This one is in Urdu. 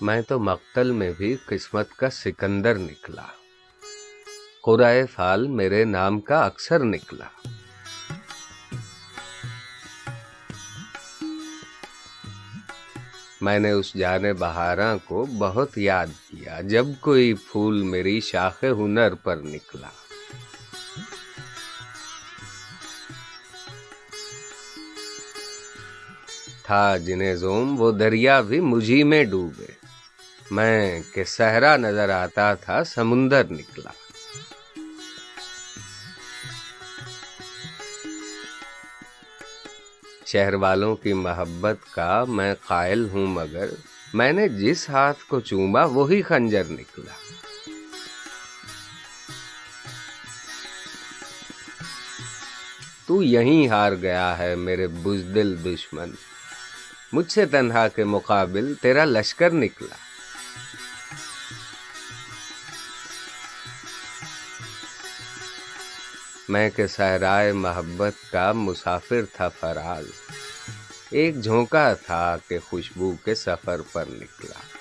میں تو مقتل میں بھی قسمت کا سکندر نکلا۔ قرائے فال میرے نام کا اکثر نکلا۔ میں نے اس جانے بہاراں کو بہت یاد کیا جب کوئی پھول میری شاخ ہنر پر نکلا۔ تھا جنہیں زوم وہ دریا بھی مجھی میں ڈوبے۔ میں کہ صحرا نظر آتا تھا، سمندر نکلا۔ شہر والوں کی محبت کا میں قائل ہوں، مگر میں نے جس ہاتھ کو چوما، وہی خنجر نکلا۔ تو یہیں ہار گیا ہے میرے بزدل دشمن۔ مجھ سے تنہا کے مقابل تیرا لشکر نکلا۔ میں کہ صحرائے محبت کا مسافر تھا فراز۔ ایک جھونکا تھا کہ خوشبو کے سفر پر نکلا۔